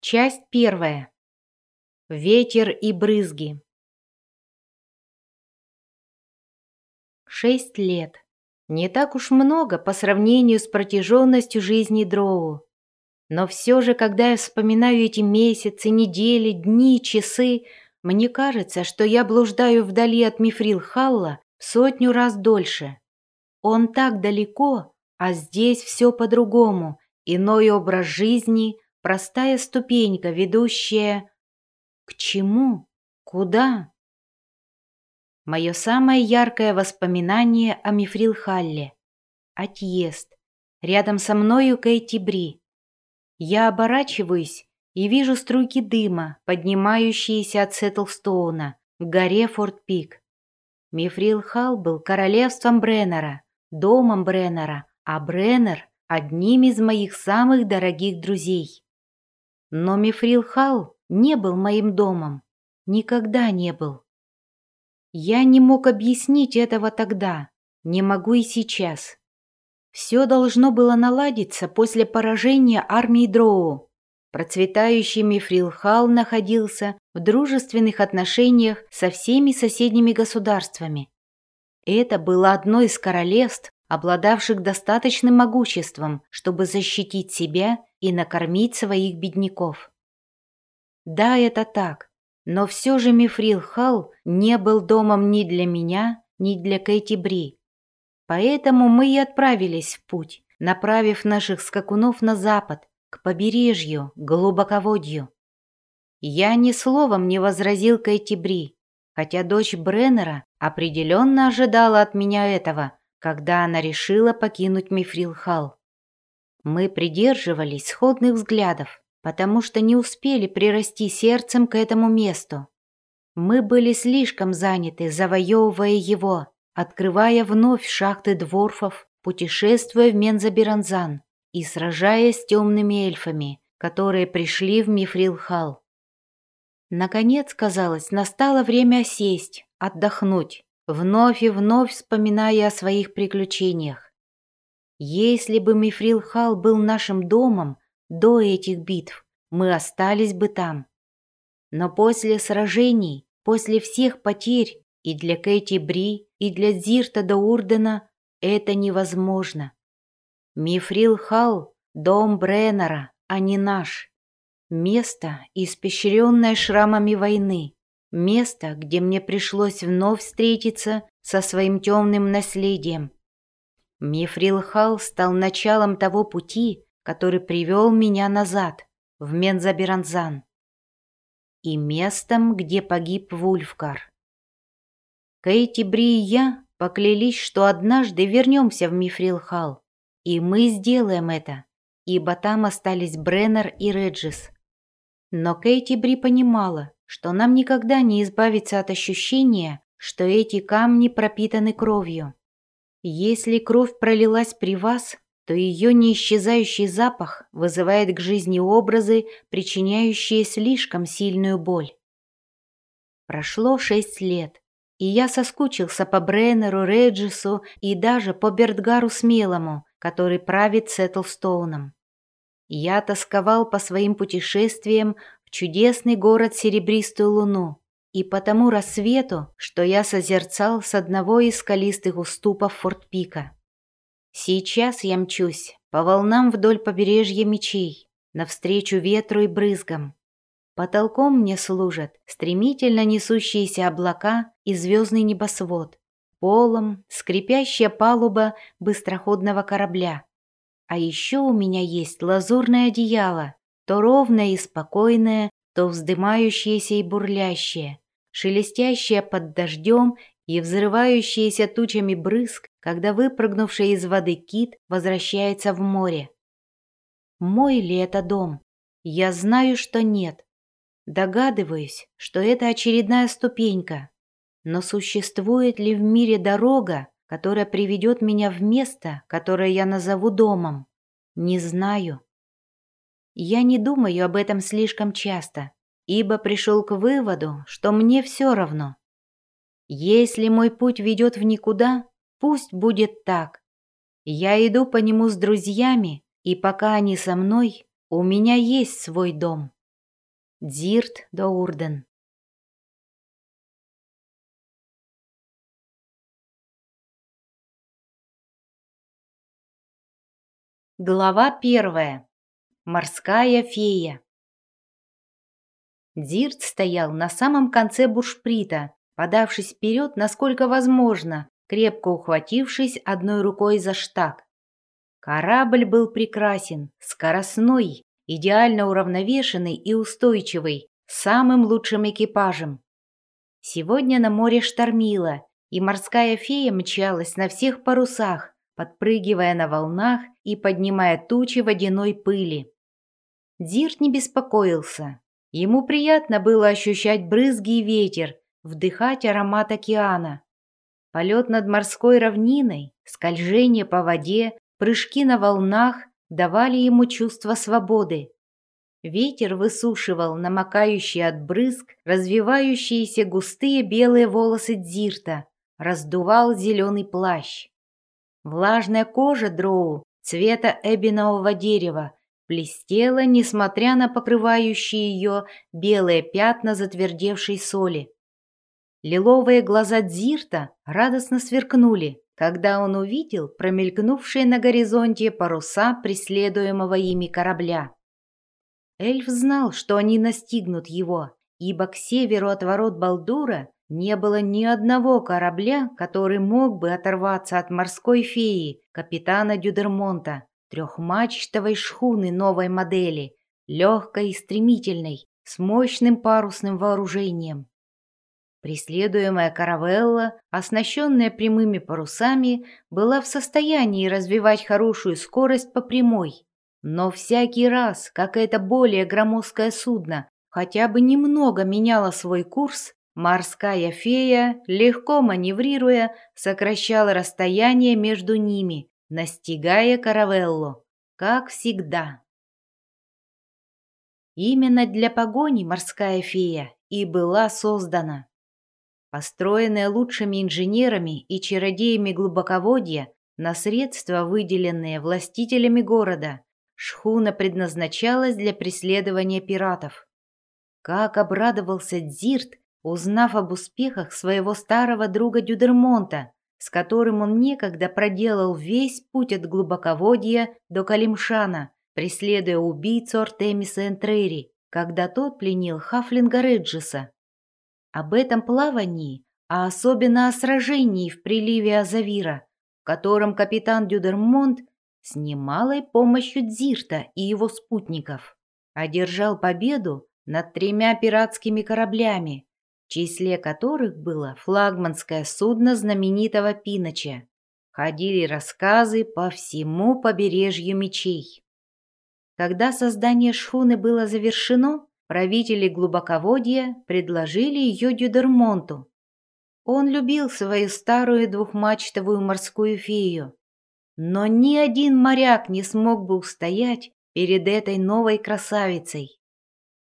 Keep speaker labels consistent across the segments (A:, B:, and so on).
A: Часть первая. Ветер и брызги. Шесть лет. Не так уж много по сравнению с протяженностью жизни Дроу. Но все же, когда я вспоминаю эти месяцы, недели, дни, часы, мне кажется, что я блуждаю вдали от Мифрил Халла в сотню раз дольше. Он так далеко, а здесь все по-другому, иной образ жизни – Простая ступенька, ведущая... К чему? Куда? Мое самое яркое воспоминание о Мифрил Халле. Отъезд. Рядом со мною Кейти Бри. Я оборачиваюсь и вижу струйки дыма, поднимающиеся от Сеттлстоуна к горе Форт Пик. Мифрил Халл был королевством Бреннера, домом Бреннера, а Бреннер — одним из моих самых дорогих друзей. Но Мифрил Хал не был моим домом. Никогда не был. Я не мог объяснить этого тогда, не могу и сейчас. Все должно было наладиться после поражения армии Дроу. Процветающий Мифрил Хал находился в дружественных отношениях со всеми соседними государствами. Это было одно из королевств, обладавших достаточным могуществом, чтобы защитить себя и накормить своих бедняков. Да, это так, но все же Мифрил Халл не был домом ни для меня, ни для Кэти Бри. Поэтому мы и отправились в путь, направив наших скакунов на запад, к побережью, к глубоководью. Я ни словом не возразил Кэти Бри, хотя дочь Бреннера определенно ожидала от меня этого, когда она решила покинуть Мифрил Халл. Мы придерживались сходных взглядов, потому что не успели прирасти сердцем к этому месту. Мы были слишком заняты, завоевывая его, открывая вновь шахты дворфов, путешествуя в Мензабиранзан и сражаясь с темными эльфами, которые пришли в Мифрилхал. Наконец, казалось, настало время сесть, отдохнуть, вновь и вновь вспоминая о своих приключениях. Если бы Мифрил Хал был нашим домом до этих битв, мы остались бы там. Но после сражений, после всех потерь и для Кэти Бри, и для Зирта до Урдена это невозможно. Мифрил Хал — дом Бреннера, а не наш. Место, испещренное шрамами войны. Место, где мне пришлось вновь встретиться со своим темным наследием — Мифрилхал стал началом того пути, который привел меня назад, в Мензабиранзан, и местом, где погиб Вульфкар. Кейти Бри и я поклялись, что однажды вернемся в Мифрилхал, и мы сделаем это, ибо там остались Бреннер и Реджис. Но Кейти Бри понимала, что нам никогда не избавиться от ощущения, что эти камни пропитаны кровью. Если кровь пролилась при вас, то ее неисчезающий запах вызывает к жизни образы, причиняющие слишком сильную боль. Прошло шесть лет, и я соскучился по Бреннеру, Реджису и даже по Бертгару Смелому, который правит Сеттлстоуном. Я тосковал по своим путешествиям в чудесный город Серебристую Луну, и по тому рассвету, что я созерцал с одного из скалистых уступов Форт-Пика. Сейчас я мчусь по волнам вдоль побережья мечей, навстречу ветру и брызгам. Потолком мне служат стремительно несущиеся облака и звездный небосвод, полом скрипящая палуба быстроходного корабля. А еще у меня есть лазурное одеяло, то ровное и спокойное, то вздымающееся и бурлящее, шелестящее под дождем и взрывающееся тучами брызг, когда выпрыгнувший из воды кит возвращается в море. Мой ли это дом? Я знаю, что нет. Догадываюсь, что это очередная ступенька. Но существует ли в мире дорога, которая приведет меня в место, которое я назову домом? Не знаю. Я не думаю об этом слишком часто, ибо пришел к выводу, что мне все равно. Если мой путь ведет в никуда, пусть будет так. Я иду по нему с друзьями, и пока они со мной, у меня есть свой дом. Дзирт Доурден. Глава первая. Морская фея. Дирт стоял на самом конце буршприта, подавшись вперед, насколько возможно, крепко ухватившись одной рукой за штаг. Корабль был прекрасен, скоростной, идеально уравновешенный и устойчивый, самым лучшим экипажем. Сегодня на море штормило, и морская фея мчалась на всех парусах, подпрыгивая на волнах и поднимая тучи водяной пыли. Дирт не беспокоился. Ему приятно было ощущать брызги и ветер, вдыхать аромат океана. Полет над морской равниной, скольжение по воде, прыжки на волнах давали ему чувство свободы. Ветер высушивал намокающие от брызг развивающиеся густые белые волосы Дзирта, раздувал зеленый плащ. Влажная кожа дроу цвета эбинового дерева блестела, несмотря на покрывающие ее белые пятна затвердевшей соли. Лиловые глаза Дзирта радостно сверкнули, когда он увидел промелькнувшие на горизонте паруса преследуемого ими корабля. Эльф знал, что они настигнут его, ибо к северу от ворот Балдура не было ни одного корабля, который мог бы оторваться от морской феи, капитана Дюдермонта, трехмачтовой шхуны новой модели, легкой и стремительной, с мощным парусным вооружением. Преследуемая каравелла, оснащенная прямыми парусами, была в состоянии развивать хорошую скорость по прямой. Но всякий раз, как это более громоздкое судно хотя бы немного меняло свой курс, Морская фея, легко маневрируя, сокращала расстояние между ними, настигая каравеллу, как всегда. Именно для погони морская фея и была создана. Построенная лучшими инженерами и чародеями глубоководья на средства, выделенные властителями города, шхуна предназначалась для преследования пиратов. Как обрадовался Дзирт, узнав об успехах своего старого друга Дюдермонта, с которым он некогда проделал весь путь от глубоководья до Калимшана, преследуя убийцу Артемиса Энтрери, когда тот пленил Хафлинга Реджиса. Об этом плавании, а особенно о сражении в приливе Азавира, в котором капитан Дюдермонт с немалой помощью Дзирта и его спутников одержал победу над тремя пиратскими кораблями, числе которых было флагманское судно знаменитого Пиноча. Ходили рассказы по всему побережью мечей. Когда создание шхуны было завершено, правители глубоководья предложили ее Дюдермонту. Он любил свою старую двухмачтовую морскую фею, но ни один моряк не смог бы устоять перед этой новой красавицей.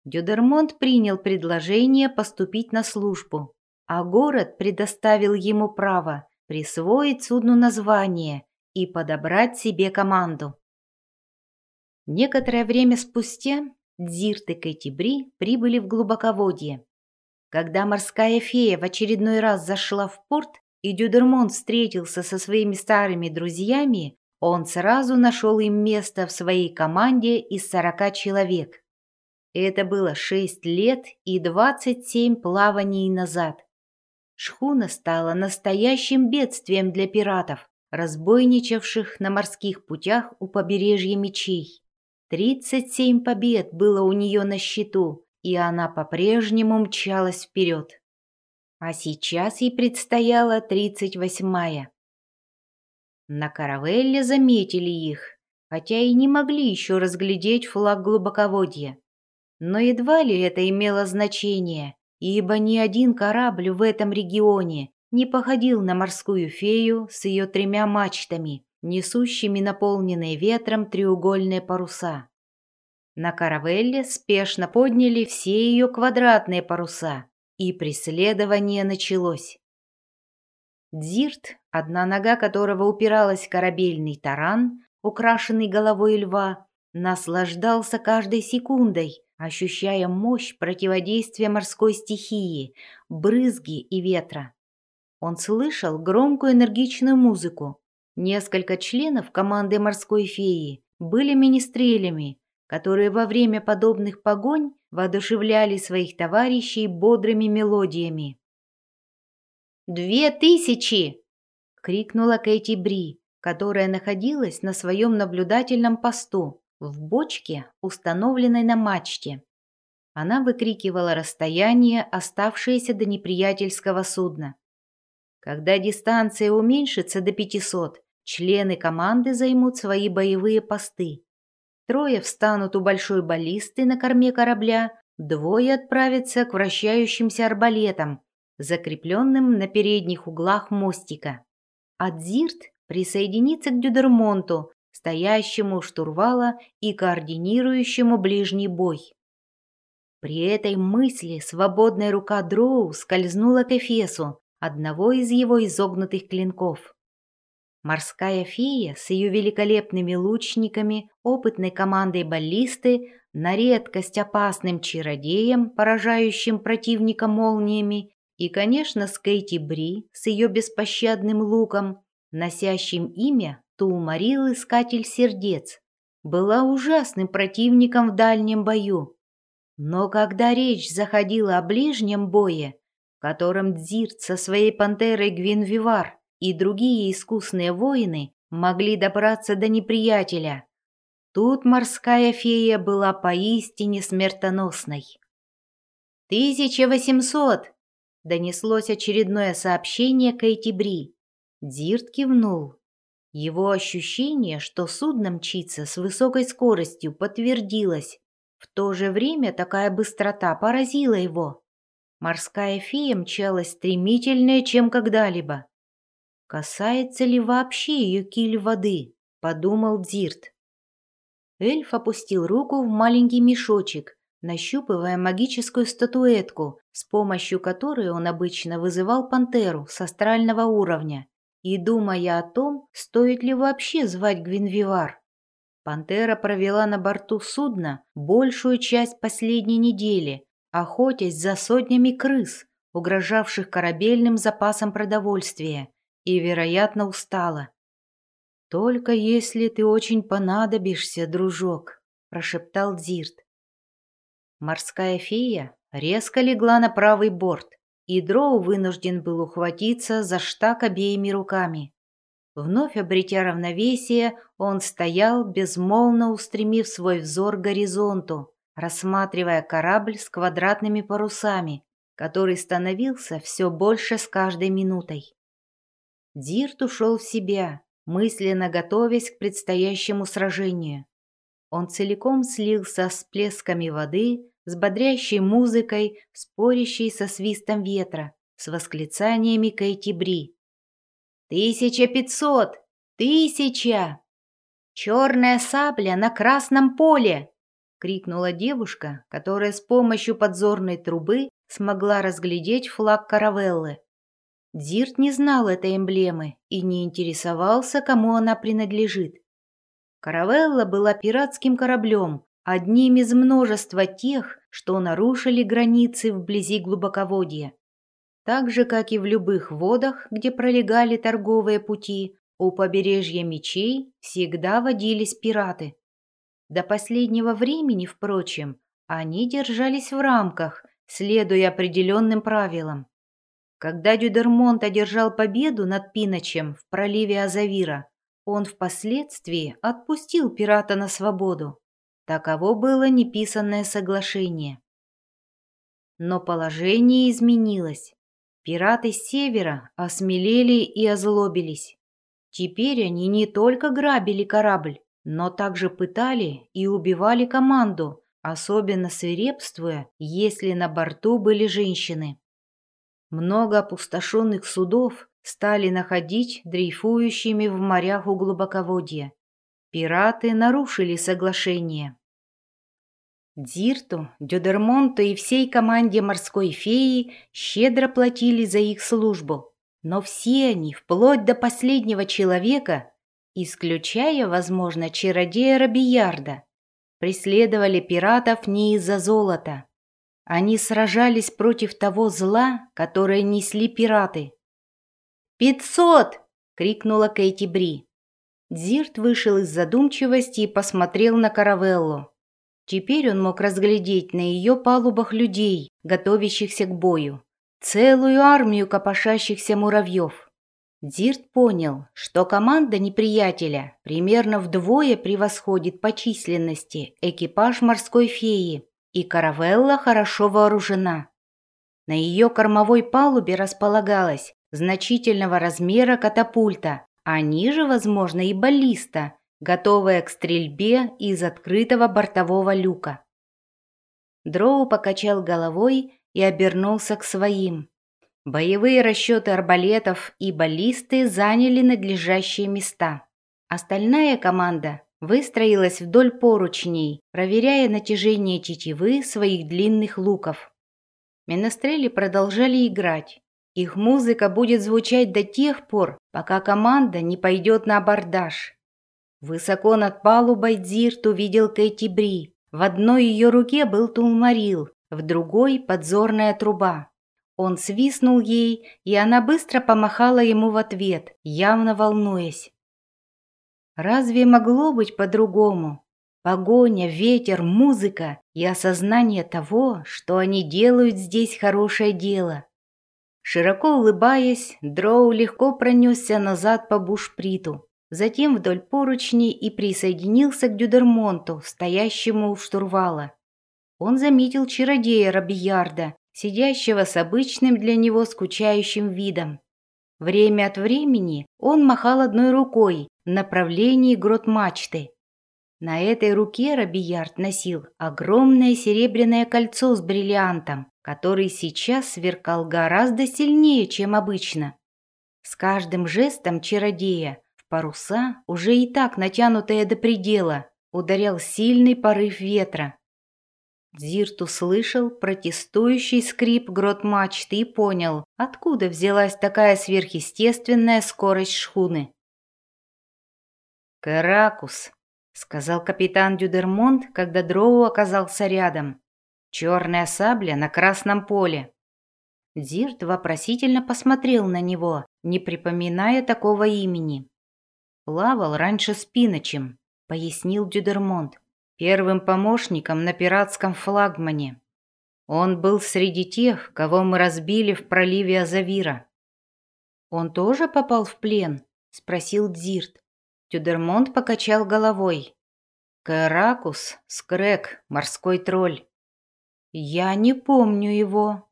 A: Дюдермонт принял предложение поступить на службу, а город предоставил ему право присвоить судну название и подобрать себе команду. Некоторое время спустя Дзирт и Кэтибри прибыли в глубоководье. Когда морская фея в очередной раз зашла в порт, и Дюдермонт встретился со своими старыми друзьями, он сразу нашел им место в своей команде из сорока человек. Это было шесть лет и двадцать семь плаваний назад. Шхуна стала настоящим бедствием для пиратов, разбойничавших на морских путях у побережья мечей. Тридцать семь побед было у нее на счету, и она по-прежнему мчалась вперед. А сейчас ей предстояла тридцать восьмая. На каравелле заметили их, хотя и не могли еще разглядеть флаг глубоководья. Но едва ли это имело значение, ибо ни один корабль в этом регионе не походил на морскую фею с ее тремя мачтами, несущими наполненные ветром треугольные паруса. На каравелле спешно подняли все ее квадратные паруса, и преследование началось. Дзирт, одна нога которого упиралась в корабельный таран, украшенный головой льва, наслаждался каждой секундой, ощущая мощь противодействия морской стихии, брызги и ветра. Он слышал громкую энергичную музыку. Несколько членов команды морской феи были министрелями, которые во время подобных погонь воодушевляли своих товарищей бодрыми мелодиями. «Две тысячи!» — крикнула Кэти Бри, которая находилась на своем наблюдательном посту в бочке, установленной на мачте. Она выкрикивала расстояние, оставшееся до неприятельского судна. Когда дистанция уменьшится до 500, члены команды займут свои боевые посты. Трое встанут у большой баллисты на корме корабля, двое отправятся к вращающимся арбалетам, закрепленным на передних углах мостика. Адзирт присоединится к Дюдермонту, стоящему у штурвала и координирующему ближний бой. При этой мысли свободная рука Дроу скользнула к Эфесу, одного из его изогнутых клинков. Морская фея с ее великолепными лучниками, опытной командой баллисты, на редкость опасным чародеем, поражающим противника молниями, и, конечно, с Кейти Бри с ее беспощадным луком, носящим имя Туумарил Искатель Сердец, была ужасным противником в дальнем бою. Но когда речь заходила о ближнем бое, в котором Дзирт со своей пантерой Гвинвивар и другие искусные воины могли добраться до неприятеля, тут морская фея была поистине смертоносной. «Тысяча восемьсот!» — донеслось очередное сообщение Кейти Бри. Дзирт кивнул. Его ощущение, что судно мчится с высокой скоростью, подтвердилось. В то же время такая быстрота поразила его. Морская фея мчалась стремительнее, чем когда-либо. «Касается ли вообще ее киль воды?» – подумал Дзирт. Эльф опустил руку в маленький мешочек, нащупывая магическую статуэтку, с помощью которой он обычно вызывал пантеру с астрального уровня, и думая о том, стоит ли вообще звать Гвинвивар. Пантера провела на борту судна большую часть последней недели, охотясь за сотнями крыс, угрожавших корабельным запасам продовольствия, и, вероятно, устала. «Только если ты очень понадобишься, дружок», – прошептал Дзирт. Морская фея резко легла на правый борт, и Дроу вынужден был ухватиться за штак обеими руками. Вновь обретя равновесие, он стоял, безмолвно устремив свой взор к горизонту, рассматривая корабль с квадратными парусами, который становился все больше с каждой минутой. Дирт ушел в себя, мысленно готовясь к предстоящему сражению. Он целиком слился с плесками воды, с бодрящей музыкой, спорящей со свистом ветра, с восклицаниями Кэти Бри. «Тысяча пятьсот! Тысяча! Черная сабля на красном поле!» — крикнула девушка, которая с помощью подзорной трубы смогла разглядеть флаг каравеллы. Дирт не знал этой эмблемы и не интересовался, кому она принадлежит. Каравелла была пиратским кораблем, одним из множества тех, что нарушили границы вблизи глубоководья. Так же, как и в любых водах, где пролегали торговые пути, у побережья мечей всегда водились пираты. До последнего времени, впрочем, они держались в рамках, следуя определенным правилам. Когда Дюдермонт одержал победу над Пиночем в проливе Азавира, он впоследствии отпустил пирата на свободу. Таково было неписанное соглашение. Но положение изменилось. Пираты с севера осмелели и озлобились. Теперь они не только грабили корабль, но также пытали и убивали команду, особенно свирепствуя, если на борту были женщины. Много опустошенных судов стали находить дрейфующими в морях у глубоководья. Пираты нарушили соглашение. Дирту, Дюдермонту и всей команде морской феи щедро платили за их службу, но все они, вплоть до последнего человека, исключая, возможно, чародея Робиярда, преследовали пиратов не из-за золота. Они сражались против того зла, которое несли пираты. «Пятьсот!» — крикнула Кэти Бри. Дзирт вышел из задумчивости и посмотрел на Каравеллу. Теперь он мог разглядеть на ее палубах людей, готовящихся к бою. Целую армию копошащихся муравьев. Дзирт понял, что команда неприятеля примерно вдвое превосходит по численности экипаж морской феи, и Каравелла хорошо вооружена. На ее кормовой палубе располагалась значительного размера катапульта, а ниже, возможно, и баллиста, готовая к стрельбе из открытого бортового люка. Дроу покачал головой и обернулся к своим. Боевые расчеты арбалетов и баллисты заняли надлежащие места. Остальная команда выстроилась вдоль поручней, проверяя натяжение тетивы своих длинных луков. Менестрели продолжали играть, их музыка будет звучать до тех пор, пока команда не пойдет на абордаж. Высоко над палубой Дзирт увидел Кэти Бри. В одной ее руке был тулмарил, в другой — подзорная труба. Он свистнул ей, и она быстро помахала ему в ответ, явно волнуясь. Разве могло быть по-другому? Погоня, ветер, музыка и осознание того, что они делают здесь хорошее дело. Широко улыбаясь, Дроу легко пронесся назад по бушприту, затем вдоль поручней и присоединился к Дюдермонту, стоящему у штурвала. Он заметил чародея Робиярда, сидящего с обычным для него скучающим видом. Время от времени он махал одной рукой в направлении грот мачты. На этой руке Робиярд носил огромное серебряное кольцо с бриллиантом, который сейчас сверкал гораздо сильнее, чем обычно. С каждым жестом чародея паруса, уже и так натянутые до предела, ударял сильный порыв ветра. Дзирт услышал протестующий скрип грот мачты и понял, откуда взялась такая сверхъестественная скорость шхуны. «Каракус», — сказал капитан Дюдермонт, когда Дроу оказался рядом. Черная сабля на красном поле. Зирт вопросительно посмотрел на него, не припоминая такого имени. Плавал раньше с Пиночем, пояснил Дюдермонт, первым помощником на пиратском флагмане. Он был среди тех, кого мы разбили в проливе Азавира. Он тоже попал в плен? спросил Дзирт. Дюдермонт покачал головой. Каракус, Скрек, морской тролль. «Я не помню его».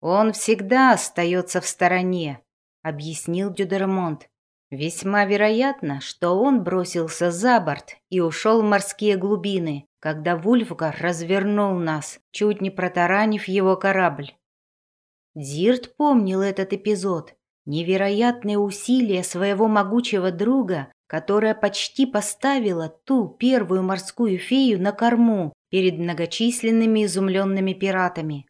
A: «Он всегда остается в стороне», — объяснил Дюдермонт. «Весьма вероятно, что он бросился за борт и ушел в морские глубины, когда Вульфгар развернул нас, чуть не протаранив его корабль». Дзирт помнил этот эпизод. Невероятные усилия своего могучего друга, которая почти поставила ту первую морскую фею на корму перед многочисленными изумленными пиратами.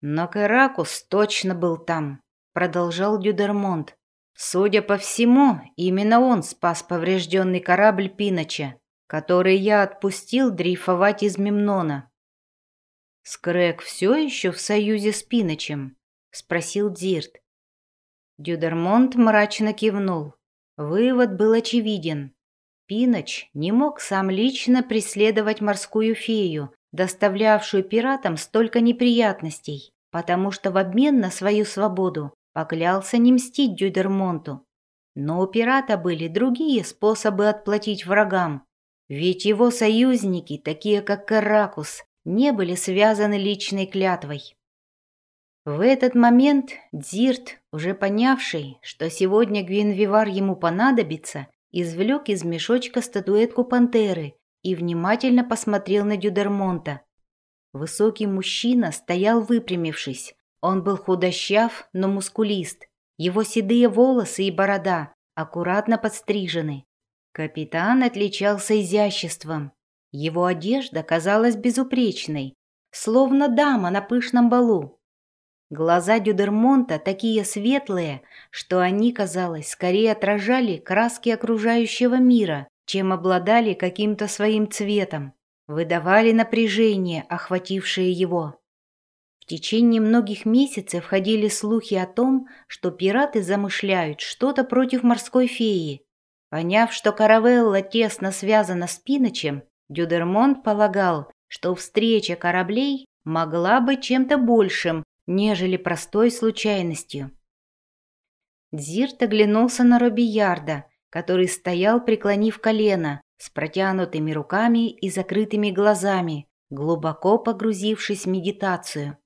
A: «Но Каракус точно был там», — продолжал Дюдермонт. «Судя по всему, именно он спас поврежденный корабль Пиноча, который я отпустил дрейфовать из Мемнона». «Скрэк все еще в союзе с Пиночем?» — спросил Дирт. Дюдермонт мрачно кивнул. Вывод был очевиден. Пиноч не мог сам лично преследовать морскую фею, доставлявшую пиратам столько неприятностей, потому что в обмен на свою свободу поклялся не мстить Дюдермонту. Но у пирата были другие способы отплатить врагам, ведь его союзники, такие как Каракус, не были связаны личной клятвой. В этот момент Дзирт, уже понявший, что сегодня Гвинвивар ему понадобится, извлек из мешочка статуэтку пантеры и внимательно посмотрел на Дюдермонта. Высокий мужчина стоял выпрямившись. Он был худощав, но мускулист. Его седые волосы и борода аккуратно подстрижены. Капитан отличался изяществом. Его одежда казалась безупречной, словно дама на пышном балу. Глаза Дюдермонта такие светлые, что они, казалось, скорее отражали краски окружающего мира, чем обладали каким-то своим цветом, выдавали напряжение, охватившее его. В течение многих месяцев ходили слухи о том, что пираты замышляют что-то против морской феи. Поняв, что Каравелла тесно связана с Пиночем, Дюдермонт полагал, что встреча кораблей могла быть чем-то большим, нежели простой случайностью. Дзирт оглянулся на Робиярда, который стоял, преклонив колено, с протянутыми руками и закрытыми глазами, глубоко погрузившись в медитацию.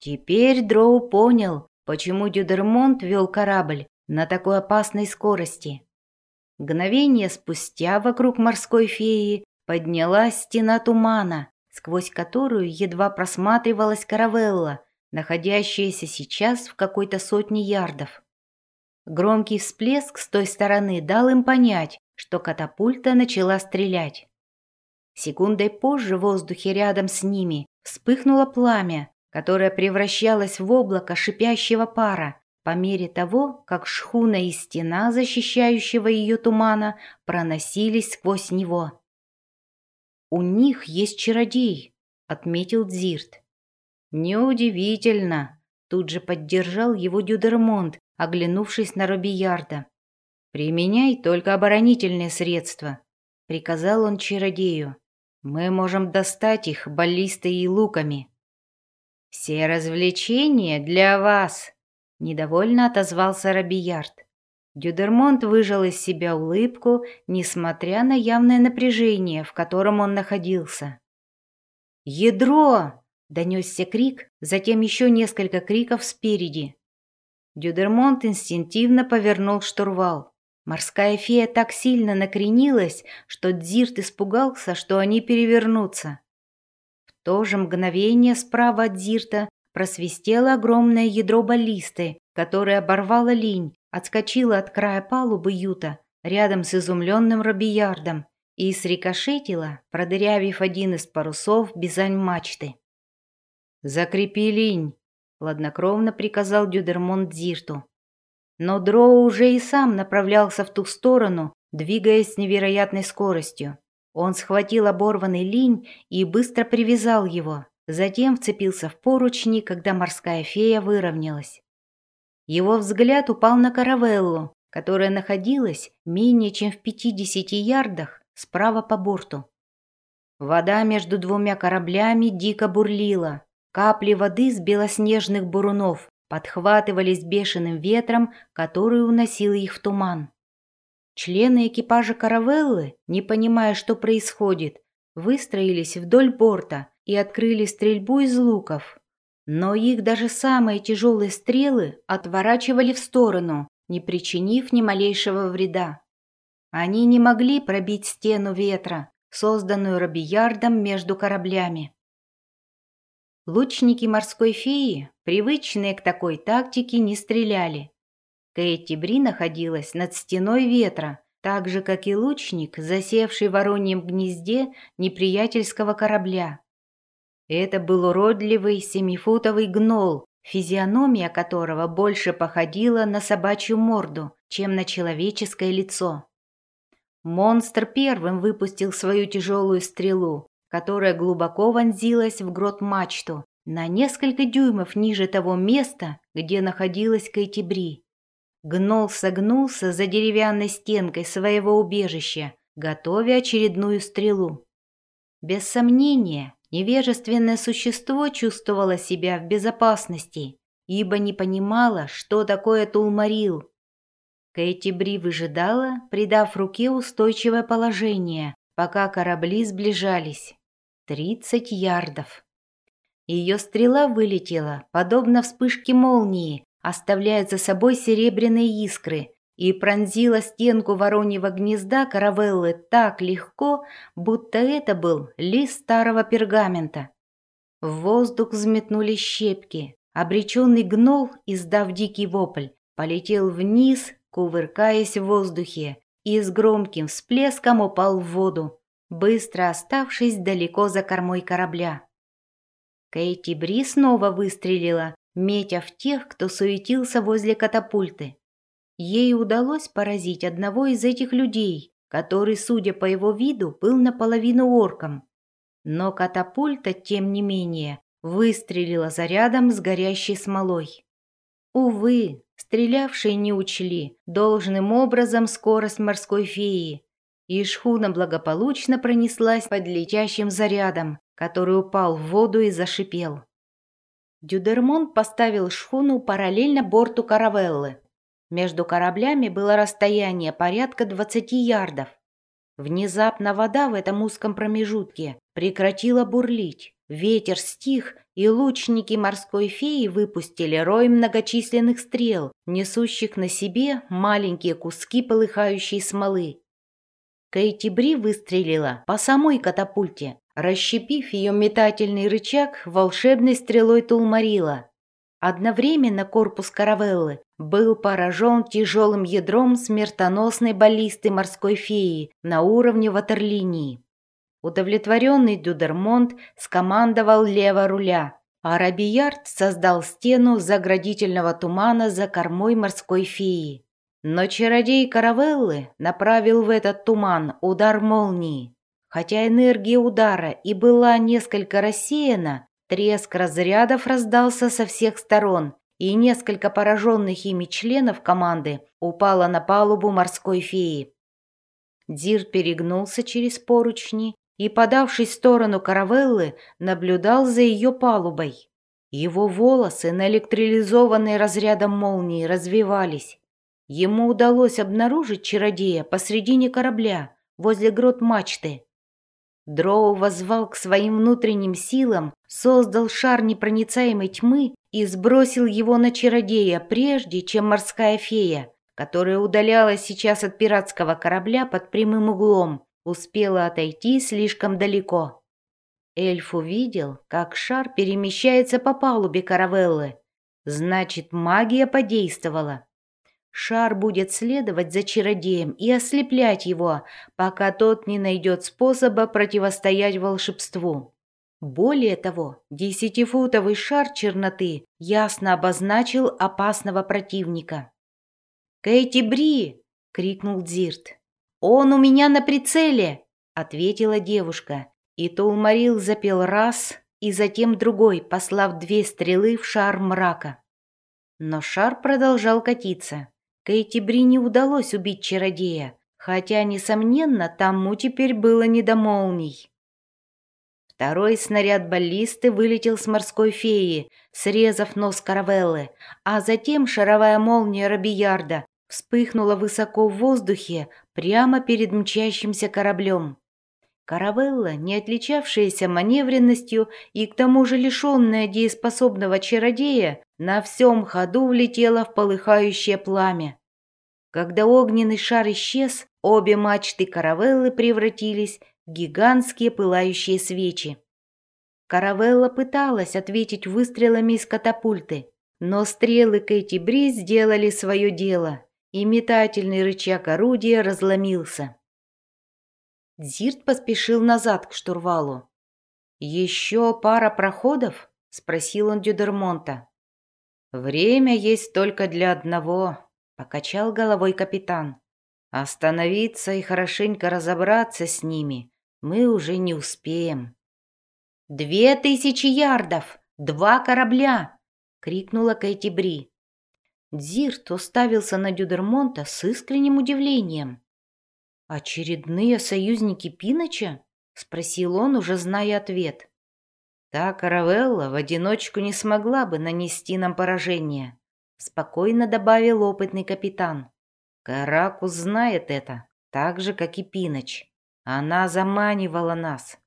A: Теперь Дроу понял, почему Дюдермонт вел корабль на такой опасной скорости. Мгновение спустя вокруг морской феи поднялась стена тумана, сквозь которую едва просматривалась каравелла, находящаяся сейчас в какой-то сотне ярдов. Громкий всплеск с той стороны дал им понять, что катапульта начала стрелять. Секундой позже в воздухе рядом с ними вспыхнуло пламя, которая превращалась в облако шипящего пара по мере того, как шхуна и стена, защищающего ее тумана, проносились сквозь него. «У них есть чародей», — отметил Дзирт. «Неудивительно», — тут же поддержал его Дюдермонт, оглянувшись на Робиярда. «Применяй только оборонительные средства», — приказал он чародею. «Мы можем достать их баллистой и луками». «Все развлечения для вас!» — недовольно отозвался Робиярд. Дюдермонт выжал из себя улыбку, несмотря на явное напряжение, в котором он находился. «Ядро!» — донесся крик, затем еще несколько криков спереди. Дюдермонт инстинктивно повернул штурвал. Морская фея так сильно накренилась, что Дзирт испугался, что они перевернутся то же мгновение справа от Зирта просвистело огромное ядро баллисты, которое оборвало линь, отскочило от края палубы юта рядом с изумленным Робиярдом и срикошетило, продырявив один из парусов бизань мачты. «Закрепи линь!» — хладнокровно приказал Дюдермонт Зирту. Но Дроу уже и сам направлялся в ту сторону, двигаясь с невероятной скоростью. Он схватил оборванный линь и быстро привязал его, затем вцепился в поручни, когда морская фея выровнялась. Его взгляд упал на каравеллу, которая находилась менее чем в 50 ярдах справа по борту. Вода между двумя кораблями дико бурлила. Капли воды с белоснежных бурунов подхватывались бешеным ветром, который уносил их в туман. Члены экипажа каравеллы, не понимая, что происходит, выстроились вдоль борта и открыли стрельбу из луков. Но их даже самые тяжелые стрелы отворачивали в сторону, не причинив ни малейшего вреда. Они не могли пробить стену ветра, созданную Робиярдом между кораблями. Лучники морской феи, привычные к такой тактике, не стреляли, Кэти Бри находилась над стеной ветра, так же, как и лучник, засевший в вороньем гнезде неприятельского корабля. Это был уродливый семифутовый гнол, физиономия которого больше походила на собачью морду, чем на человеческое лицо. Монстр первым выпустил свою тяжелую стрелу, которая глубоко вонзилась в грот мачту, на несколько дюймов ниже того места, где находилась Кэти Бри. Гнол согнулся за деревянной стенкой своего убежища, готовя очередную стрелу. Без сомнения, невежественное существо чувствовало себя в безопасности, ибо не понимало, что такое Тулмарил. Кэти Бри выжидала, придав руке устойчивое положение, пока корабли сближались. Тридцать ярдов. Ее стрела вылетела, подобно вспышке молнии, оставляя за собой серебряные искры, и пронзила стенку вороньего гнезда каравеллы так легко, будто это был лист старого пергамента. В воздух взметнули щепки. Обреченный гнол, издав дикий вопль, полетел вниз, кувыркаясь в воздухе, и с громким всплеском упал в воду, быстро оставшись далеко за кормой корабля. Кейти Бри снова выстрелила, метя в тех, кто суетился возле катапульты. Ей удалось поразить одного из этих людей, который, судя по его виду, был наполовину орком. Но катапульта, тем не менее, выстрелила зарядом с горящей смолой. Увы, стрелявшие не учли должным образом скорость морской феи, и шхуна благополучно пронеслась под летящим зарядом, который упал в воду и зашипел. Дюдермон поставил шхуну параллельно борту каравеллы. Между кораблями было расстояние порядка 20 ярдов. Внезапно вода в этом узком промежутке прекратила бурлить. Ветер стих, и лучники морской феи выпустили рой многочисленных стрел, несущих на себе маленькие куски полыхающей смолы. Кейти Бри выстрелила по самой катапульте, расщепив ее метательный рычаг волшебной стрелой Тулмарила. Одновременно корпус каравеллы был поражен тяжелым ядром смертоносной баллисты морской феи на уровне ватерлинии. Удовлетворенный Дюдермонт скомандовал лево руля, а Рабиярд создал стену заградительного тумана за кормой морской феи. Но чародей Каравеллы направил в этот туман удар молнии. Хотя энергия удара и была несколько рассеяна, треск разрядов раздался со всех сторон, и несколько пораженных ими членов команды упало на палубу морской феи. Дир перегнулся через поручни и, подавшись в сторону каравеллы, наблюдал за ее палубой. Его волосы, наэлектролизованные разрядом молнии, развивались. Ему удалось обнаружить чародея посредине корабля, возле грот мачты. Дроу возвал к своим внутренним силам, создал шар непроницаемой тьмы и сбросил его на чародея, прежде чем морская фея, которая удалялась сейчас от пиратского корабля под прямым углом, успела отойти слишком далеко. Эльф увидел, как шар перемещается по палубе каравеллы. Значит, магия подействовала. Шар будет следовать за чародеем и ослеплять его, пока тот не найдет способа противостоять волшебству. Более того, десятифутовый шар черноты ясно обозначил опасного противника. «Кэти Бри!» — крикнул Дзирт. «Он у меня на прицеле!» — ответила девушка. И Тулмарил запел раз и затем другой, послав две стрелы в шар мрака. Но шар продолжал катиться. Кейти Бри не удалось убить чародея, хотя, несомненно, тому теперь было не до молний. Второй снаряд баллисты вылетел с морской феи, срезав нос каравеллы, а затем шаровая молния Робиярда вспыхнула высоко в воздухе прямо перед мчащимся кораблем. Каравелла, не отличавшаяся маневренностью и к тому же лишенная дееспособного чародея, на всем ходу влетела в полыхающее пламя. Когда огненный шар исчез, обе мачты каравеллы превратились в гигантские пылающие свечи. Каравелла пыталась ответить выстрелами из катапульты, но стрелы Кэти Бри сделали свое дело и метательный рычаг орудия разломился. Дзирт поспешил назад к штурвалу. «Еще пара проходов?» — спросил он Дюдермонта. «Время есть только для одного», — покачал головой капитан. «Остановиться и хорошенько разобраться с ними мы уже не успеем». «Две тысячи ярдов! Два корабля!» — крикнула Кэти Бри. Дзирт уставился на Дюдермонта с искренним удивлением. «Очередные союзники Пиноча?» — спросил он, уже зная ответ. «Та каравелла в одиночку не смогла бы нанести нам поражение», — спокойно добавил опытный капитан. «Каракус знает это, так же, как и Пиноч. Она заманивала нас».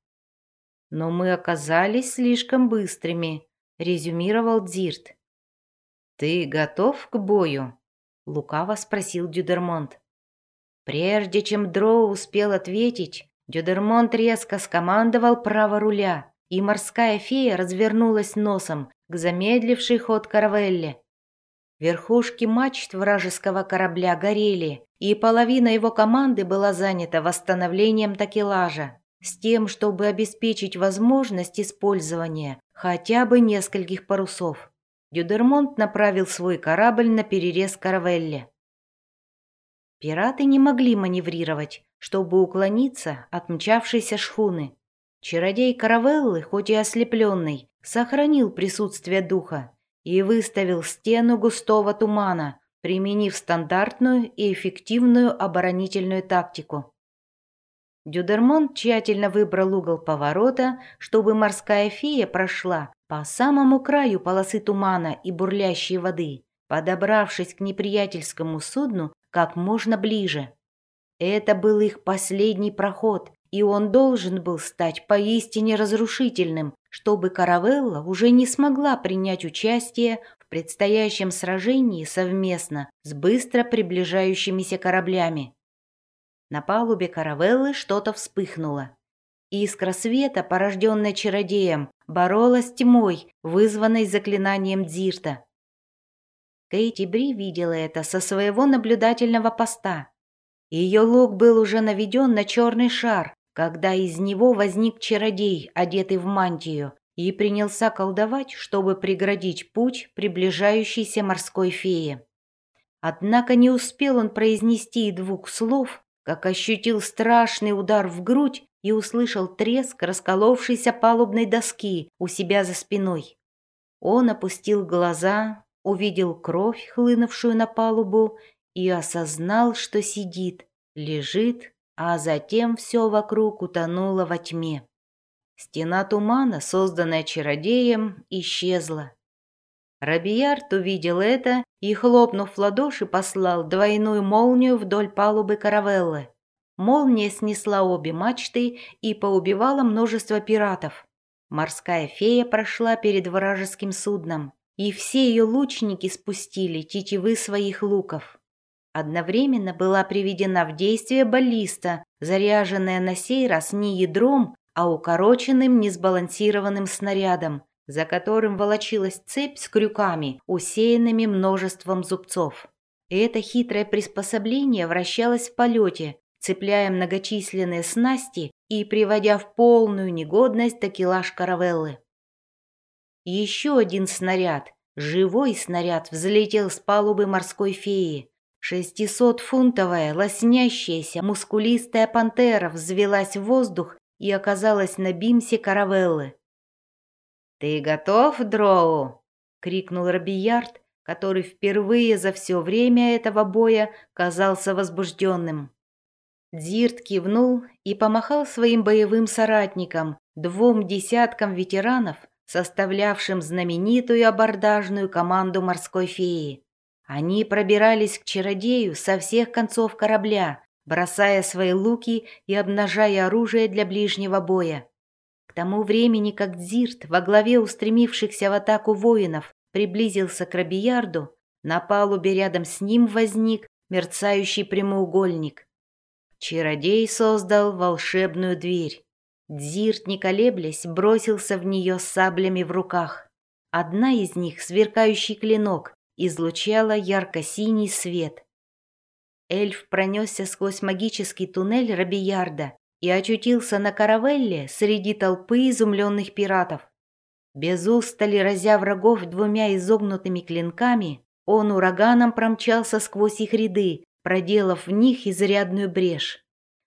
A: «Но мы оказались слишком быстрыми», — резюмировал Дзирт. «Ты готов к бою?» — лукаво спросил Дюдермонт. Прежде чем Дроу успел ответить, Дюдермонт резко скомандовал право руля, и морская фея развернулась носом к замедлившей ход каравелле. Верхушки мачт вражеского корабля горели, и половина его команды была занята восстановлением такелажа, с тем, чтобы обеспечить возможность использования хотя бы нескольких парусов. Дюдермонт направил свой корабль на перерез каравелле. Пираты не могли маневрировать, чтобы уклониться от мчавшейся шхуны. Чародей Каравеллы, хоть и ослепленный, сохранил присутствие духа и выставил стену густого тумана, применив стандартную и эффективную оборонительную тактику. Дюдермонт тщательно выбрал угол поворота, чтобы морская фея прошла по самому краю полосы тумана и бурлящей воды, подобравшись к неприятельскому судну как можно ближе. Это был их последний проход, и он должен был стать поистине разрушительным, чтобы Каравелла уже не смогла принять участие в предстоящем сражении совместно с быстро приближающимися кораблями. На палубе Каравеллы что-то вспыхнуло. Искра света, порожденная чародеем, боролась с тьмой, вызванной заклинанием Дзирта. Кейти Бри видела это со своего наблюдательного поста. Ее лук был уже наведен на черный шар, когда из него возник чародей, одетый в мантию, и принялся колдовать, чтобы преградить путь приближающейся морской фее. Однако не успел он произнести и двух слов, как ощутил страшный удар в грудь и услышал треск расколовшейся палубной доски у себя за спиной. Он опустил глаза, увидел кровь, хлынувшую на палубу, и осознал, что сидит, лежит а затем все вокруг утонуло во тьме. Стена тумана, созданная чародеем, исчезла. Рабиярд увидел это и, хлопнув в ладоши, послал двойную молнию вдоль палубы каравеллы. Молния снесла обе мачты и поубивала множество пиратов. Морская фея прошла перед вражеским судном, и все ее лучники спустили тетивы своих луков. Одновременно была приведена в действие баллиста, заряженная на сей раз не ядром, а укороченным несбалансированным снарядом, за которым волочилась цепь с крюками, усеянными множеством зубцов. И это хитрое приспособление вращалось в полете, цепляя многочисленные снасти и приводя в полную негодность такелаж каравеллы. Еще один снаряд, живой снаряд, взлетел с палубы морской феи. Шестисотфунтовая, лоснящаяся, мускулистая пантера взвелась в воздух и оказалась на бимсе каравеллы. «Ты готов, Дроу?» — крикнул Робиярд, который впервые за все время этого боя казался возбужденным. Дзирт кивнул и помахал своим боевым соратникам, двум десяткам ветеранов, составлявшим знаменитую абордажную команду морской феи. Они пробирались к чародею со всех концов корабля, бросая свои луки и обнажая оружие для ближнего боя. К тому времени, как Дзирт во главе устремившихся в атаку воинов приблизился к Рабиярду, на палубе рядом с ним возник мерцающий прямоугольник. Чародей создал волшебную дверь. Дзирт, не колеблясь, бросился в нее с саблями в руках. Одна из них, сверкающий клинок, излучала ярко-синий свет. Эльф пронесся сквозь магический туннель Робиярда и очутился на каравелле среди толпы изумленных пиратов. Без устали разя врагов двумя изогнутыми клинками, он ураганом промчался сквозь их ряды, проделав в них изрядную брешь.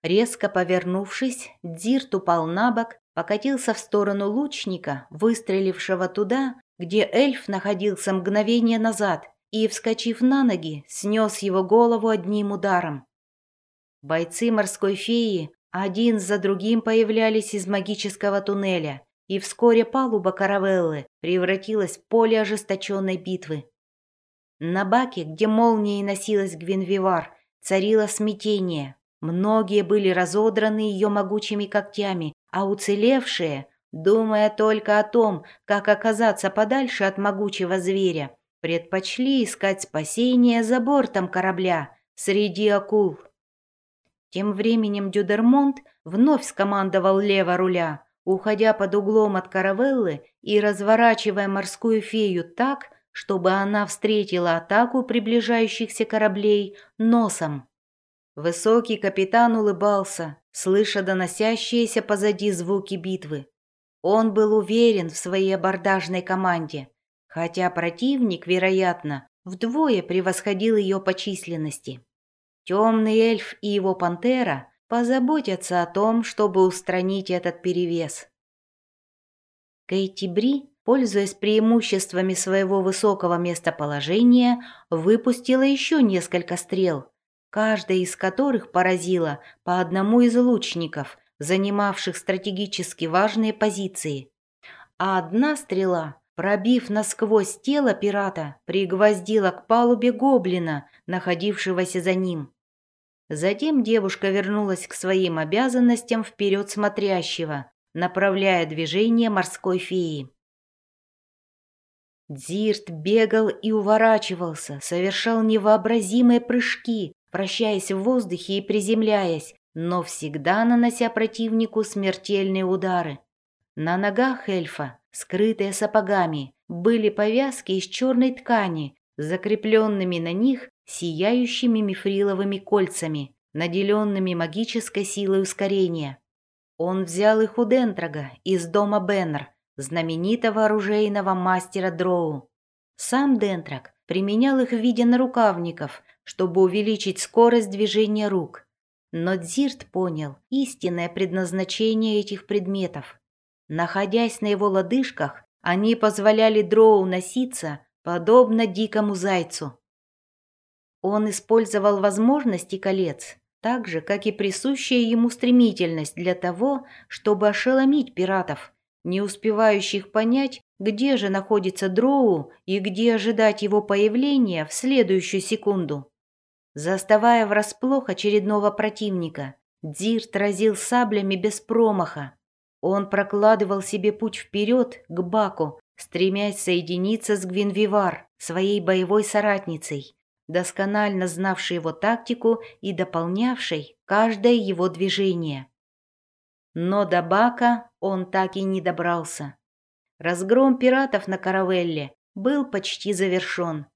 A: Резко повернувшись, Дзирт упал на бок, покатился в сторону лучника, выстрелившего туда, где эльф находился мгновение назад, и, вскочив на ноги, снес его голову одним ударом. Бойцы морской феи один за другим появлялись из магического туннеля, и вскоре палуба каравеллы превратилась в поле ожесточенной битвы. На баке, где молнией носилась Гвинвивар, царило смятение. Многие были разодраны ее могучими когтями, а уцелевшие думая только о том, как оказаться подальше от могучего зверя, предпочли искать спасение за бортом корабля среди акул. Тем временем Дюдермонт вновь скомандовал лево руля, уходя под углом от каравеллы и разворачивая морскую фею так, чтобы она встретила атаку приближающихся кораблей носом. Высокий капитан улыбался, слыша доносящиеся позади звуки битвы. Он был уверен в своей абордажной команде, хотя противник, вероятно, вдвое превосходил ее по численности. Темный эльф и его пантера позаботятся о том, чтобы устранить этот перевес. Кейти Бри, пользуясь преимуществами своего высокого местоположения, выпустила еще несколько стрел, каждая из которых поразила по одному из лучников, занимавших стратегически важные позиции. А одна стрела, пробив насквозь тело пирата, пригвоздила к палубе гоблина, находившегося за ним. Затем девушка вернулась к своим обязанностям вперед смотрящего, направляя движение морской феи. Дзирт бегал и уворачивался, совершал невообразимые прыжки, вращаясь в воздухе и приземляясь, но всегда нанося противнику смертельные удары. На ногах эльфа, скрытые сапогами, были повязки из черной ткани, закрепленными на них сияющими мифриловыми кольцами, наделенными магической силой ускорения. Он взял их у Дентрага из дома Беннер, знаменитого оружейного мастера Дроу. Сам Дентраг применял их в виде нарукавников, чтобы увеличить скорость движения рук. Но Дзирт понял истинное предназначение этих предметов. Находясь на его лодыжках, они позволяли Дроу носиться, подобно дикому зайцу. Он использовал возможности колец, так же, как и присущая ему стремительность для того, чтобы ошеломить пиратов, не успевающих понять, где же находится Дроу и где ожидать его появления в следующую секунду. Заставая врасплох очередного противника, Дирт разил саблями без промаха. Он прокладывал себе путь вперед к Баку, стремясь соединиться с Гвинвивар, своей боевой соратницей досконально знавший его тактику и дополнявший каждое его движение. Но до Бака он так и не добрался. Разгром пиратов на каравелле был почти завершен.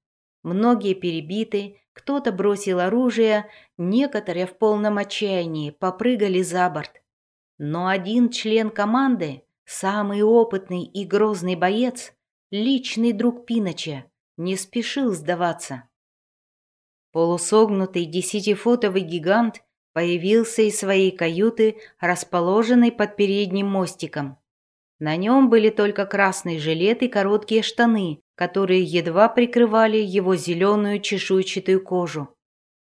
A: Многие перебиты, кто-то бросил оружие, некоторые в полном отчаянии попрыгали за борт. Но один член команды, самый опытный и грозный боец, личный друг Пиноча, не спешил сдаваться. Полусогнутый десятифутовый гигант появился из своей каюты, расположенной под передним мостиком. На нем были только красный жилет и короткие штаны, которые едва прикрывали его зеленую чешуйчатую кожу.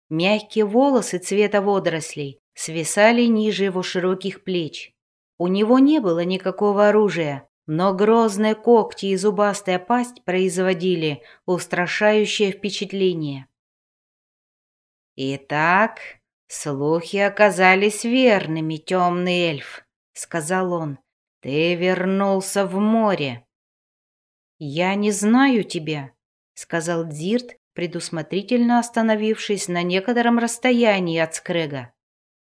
A: Мягкие волосы цвета водорослей свисали ниже его широких плеч. У него не было никакого оружия, но грозные когти и зубастая пасть производили устрашающее впечатление. «Итак, слухи оказались верными, темный эльф», — сказал он. «Ты вернулся в море». «Я не знаю тебя», — сказал Дзирт, предусмотрительно остановившись на некотором расстоянии от Скрега.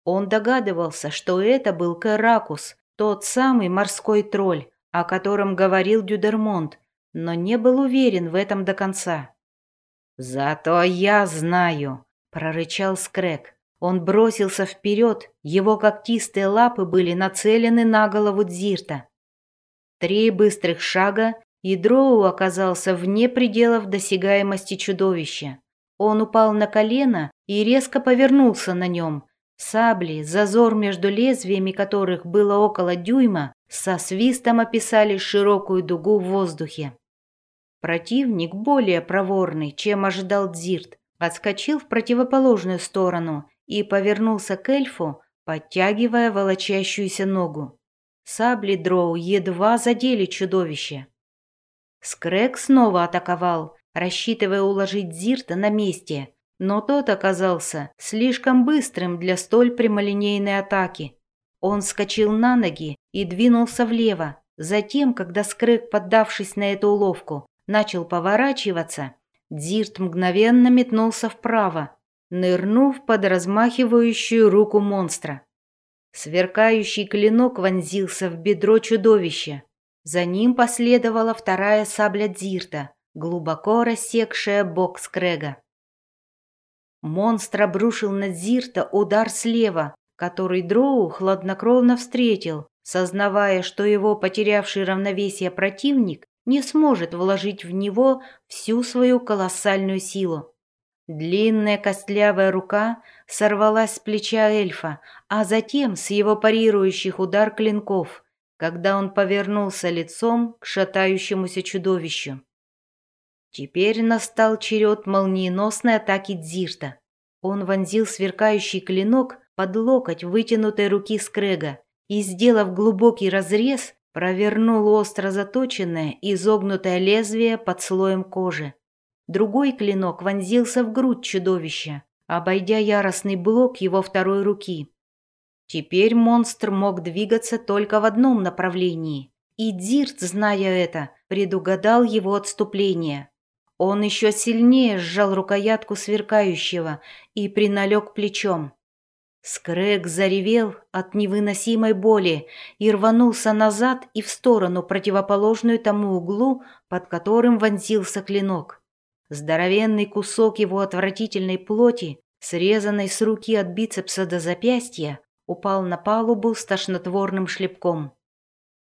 A: Он догадывался, что это был Каракус, тот самый морской тролль, о котором говорил Дюдермонт, но не был уверен в этом до конца. «Зато я знаю», — прорычал Скрэг. Он бросился вперед, его когтистые лапы были нацелены на голову Дзирта. Три быстрых шага, и Дроу оказался вне пределов досягаемости чудовища. Он упал на колено и резко повернулся на нем. Сабли, зазор между лезвиями которых было около дюйма, со свистом описали широкую дугу в воздухе. Противник более проворный, чем ожидал Дзирт, отскочил в противоположную сторону и повернулся к эльфу, подтягивая волочащуюся ногу. Сабли дроу едва задели чудовище. Скрэг снова атаковал, рассчитывая уложить Зирта на месте, но тот оказался слишком быстрым для столь прямолинейной атаки. Он скочил на ноги и двинулся влево. Затем, когда Скрэг, поддавшись на эту уловку, начал поворачиваться, Дзирт мгновенно метнулся вправо, нырнув под размахивающую руку монстра. Сверкающий клинок вонзился в бедро чудовища. За ним последовала вторая сабля Дзирта, глубоко рассекшая бок Скрега. Монстр обрушил на Дзирта удар слева, который Дроу хладнокровно встретил, сознавая, что его потерявший равновесие противник не сможет вложить в него всю свою колоссальную силу. Длинная костлявая рука сорвалась с плеча эльфа, а затем с его парирующих удар клинков, когда он повернулся лицом к шатающемуся чудовищу. Теперь настал черед молниеносной атаки Дзирта. Он вонзил сверкающий клинок под локоть вытянутой руки Скрега и, сделав глубокий разрез, провернул остро заточенное изогнутое лезвие под слоем кожи. Другой клинок вонзился в грудь чудовища, обойдя яростный блок его второй руки. Теперь монстр мог двигаться только в одном направлении, и Дирт, зная это, предугадал его отступление. Он еще сильнее сжал рукоятку сверкающего и приналег плечом. Скрэг заревел от невыносимой боли и рванулся назад и в сторону, противоположную тому углу, под которым вонзился клинок. Здоровенный кусок его отвратительной плоти, срезанной с руки от бицепса до запястья, упал на палубу с тошнотворным шлепком.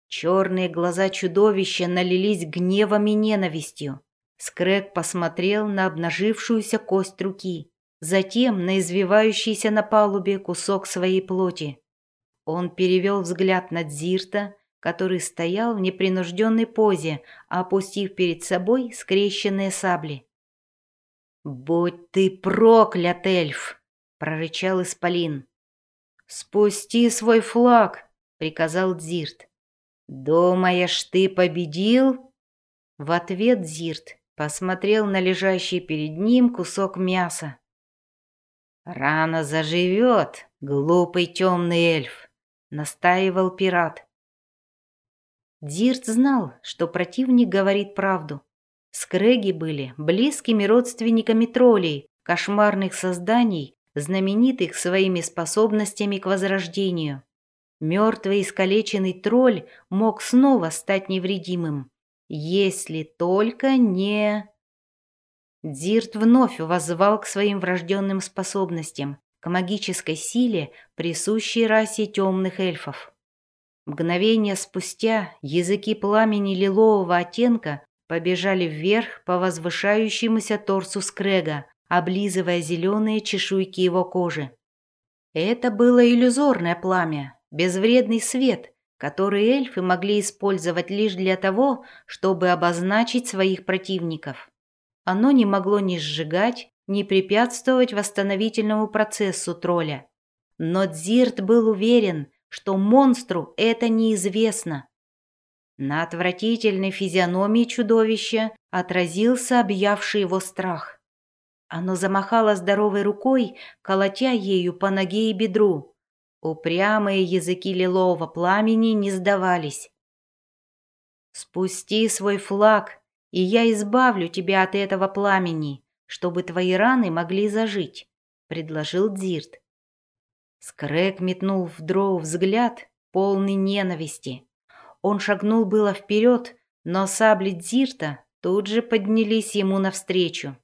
A: Черные глаза чудовища налились гневом и ненавистью. Скрэг посмотрел на обнажившуюся кость руки, затем на извивающийся на палубе кусок своей плоти. Он перевел взгляд на Дзирта, который стоял в непринужденной позе, опустив перед собой скрещенные сабли. «Будь ты проклят, эльф!» — прорычал Исполин. «Спусти свой флаг!» — приказал Дзирт. «Думаешь, ты победил?» В ответ Зирт посмотрел на лежащий перед ним кусок мяса. «Рано заживет, глупый темный эльф», — настаивал пират. Дирт знал, что противник говорит правду. Скреги были близкими родственниками троллей, кошмарных созданий, знаменитых своими способностями к возрождению. Мертвый искалеченный тролль мог снова стать невредимым, если только не... Дирт вновь воззвал к своим врожденным способностям, к магической силе, присущей расе темных эльфов. Мгновение спустя языки пламени лилового оттенка побежали вверх по возвышающемуся торсу Скрега, облизывая зеленые чешуйки его кожи. Это было иллюзорное пламя, безвредный свет, который эльфы могли использовать лишь для того, чтобы обозначить своих противников. Оно не могло ни сжигать, ни препятствовать восстановительному процессу тролля. Но Дзирт был уверен, что монстру это неизвестно. На отвратительной физиономии чудовища отразился объявший его страх. Оно замахало здоровой рукой, колотя ею по ноге и бедру. Упрямые языки лилового пламени не сдавались. «Спусти свой флаг», и я избавлю тебя от этого пламени, чтобы твои раны могли зажить», — предложил Дзирт. Скрэк метнул в дроу взгляд, полный ненависти. Он шагнул было вперед, но сабли Дзирта тут же поднялись ему навстречу.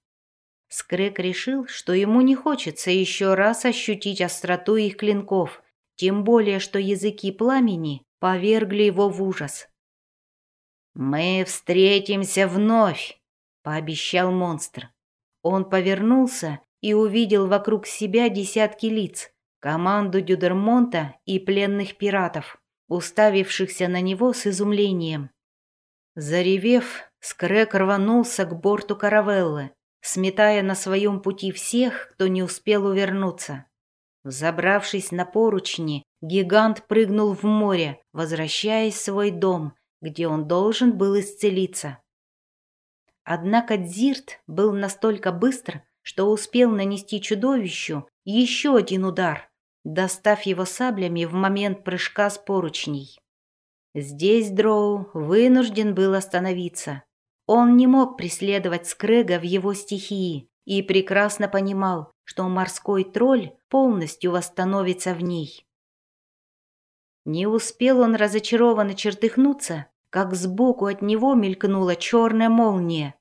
A: Скрэк решил, что ему не хочется еще раз ощутить остроту их клинков, тем более, что языки пламени повергли его в ужас. «Мы встретимся вновь», — пообещал монстр. Он повернулся и увидел вокруг себя десятки лиц, команду Дюдермонта и пленных пиратов, уставившихся на него с изумлением. Заревев, Скрэк рванулся к борту каравеллы, сметая на своем пути всех, кто не успел увернуться. Взобравшись на поручни, гигант прыгнул в море, возвращаясь в свой дом, где он должен был исцелиться. Однако Дзирт был настолько быстр, что успел нанести чудовищу еще один удар, достав его саблями в момент прыжка с поручней. Здесь Дроу вынужден был остановиться. Он не мог преследовать Скрега в его стихии и прекрасно понимал, что морской тролль полностью восстановится в ней. Не успел он разочарованно чертыхнуться, как сбоку от него мелькнула черная молния.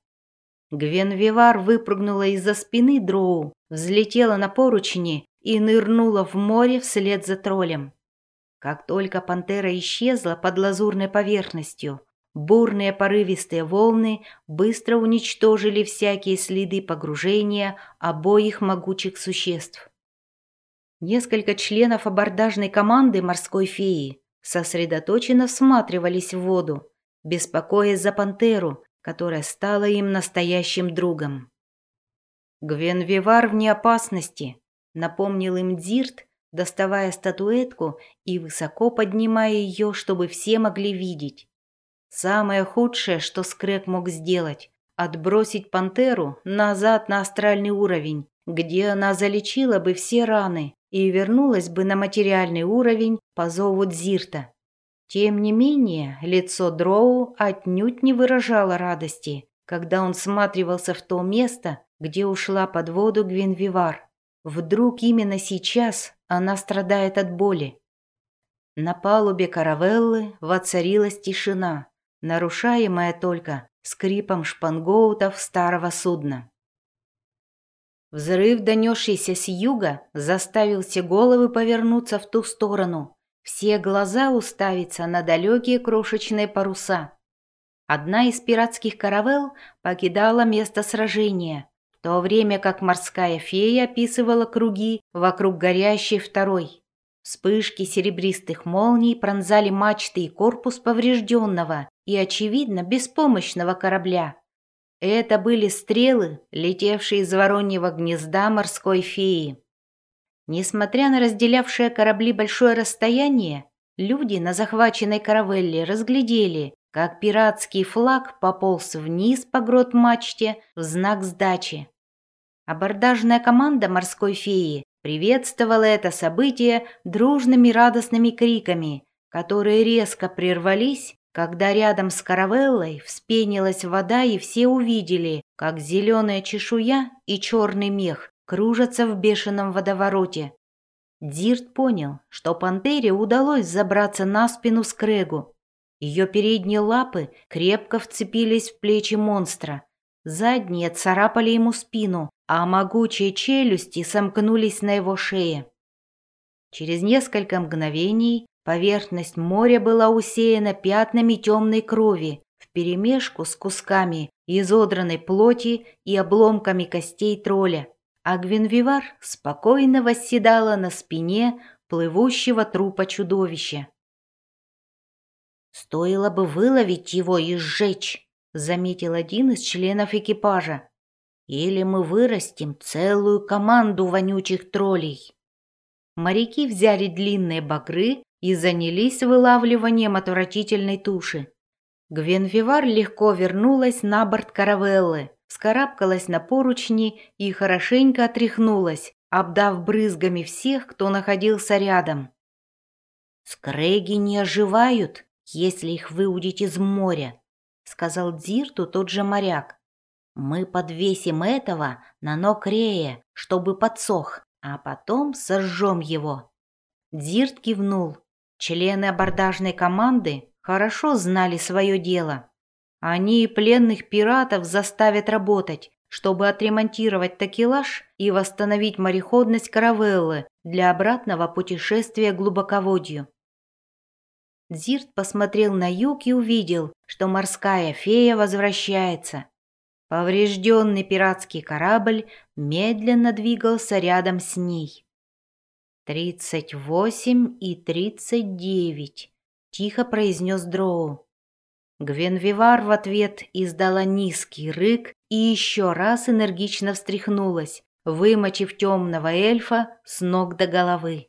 A: Гвенвивар выпрыгнула из-за спины дроу, взлетела на поручни и нырнула в море вслед за троллем. Как только пантера исчезла под лазурной поверхностью, Бурные порывистые волны быстро уничтожили всякие следы погружения обоих могучих существ. Несколько членов абордажной команды морской феи сосредоточенно всматривались в воду, беспокоясь за пантеру, которая стала им настоящим другом. «Гвенвивар вне опасности», — напомнил им Дзирт, доставая статуэтку и высоко поднимая ее, чтобы все могли видеть. Самое худшее, что Скрэк мог сделать — отбросить пантеру назад на астральный уровень, где она залечила бы все раны и вернулась бы на материальный уровень по зову Дзирта. Тем не менее, лицо Дроу отнюдь не выражало радости, когда он всматривался в то место, где ушла под воду Гвинвивар. Вдруг именно сейчас она страдает от боли. На палубе каравеллы воцарилась тишина, нарушаемая только скрипом шпангоутов старого судна. Взрыв, донесшийся с юга, заставил все головы повернуться в ту сторону, все глаза уставиться на далекие крошечные паруса. Одна из пиратских каравелл покидала место сражения, в то время как морская фея описывала круги вокруг горящей второй. Вспышки серебристых молний пронзали мачты и корпус поврежденного и, очевидно, беспомощного корабля. Это были стрелы, летевшие из вороньего гнезда морской феи. Несмотря на разделявшее корабли большое расстояние, люди на захваченной каравелле разглядели, как пиратский флаг пополз вниз по грот-мачте в знак сдачи. Абордажная команда морской феи приветствовала это событие дружными радостными криками, которые резко прервались, когда рядом с каравеллой вспенилась вода и все увидели, как зеленая чешуя и черный мех кружатся в бешеном водовороте. Дирт понял, что пантере удалось забраться на спину Скрегу, ее передние лапы крепко вцепились в плечи монстра. Задние царапали ему спину, а могучие челюсти сомкнулись на его шее. Через несколько мгновений поверхность моря была усеяна пятнами темной крови вперемешку с кусками изодранной плоти и обломками костей тролля, а Гвинвивар спокойно восседала на спине плывущего трупа чудовища. «Стоило бы выловить его и сжечь», — заметил один из членов экипажа. «Или мы вырастим целую команду вонючих троллей». Моряки взяли длинные багры и занялись вылавливанием отвратительной туши. Гвенвивар легко вернулась на борт каравеллы, вскарабкалась на поручни и хорошенько отряхнулась, обдав брызгами всех, кто находился рядом. «Скреги не оживают», если их выудить из моря», — сказал Дзирту тот же моряк. «Мы подвесим этого на ног Рея, чтобы подсох, а потом сожжем его». Дзирт кивнул. Члены абордажной команды хорошо знали свое дело. Они и пленных пиратов заставят работать, чтобы отремонтировать такелаж и восстановить мореходность каравеллы для обратного путешествия глубоководью. Дзирт посмотрел на юг и увидел, что морская фея возвращается. Поврежденный пиратский корабль медленно двигался рядом с ней. «Тридцать восемь и тридцать девять», — тихо произнес Дроу. Гвенвивар в ответ издала низкий рык и еще раз энергично встряхнулась, вымочив темного эльфа с ног до головы.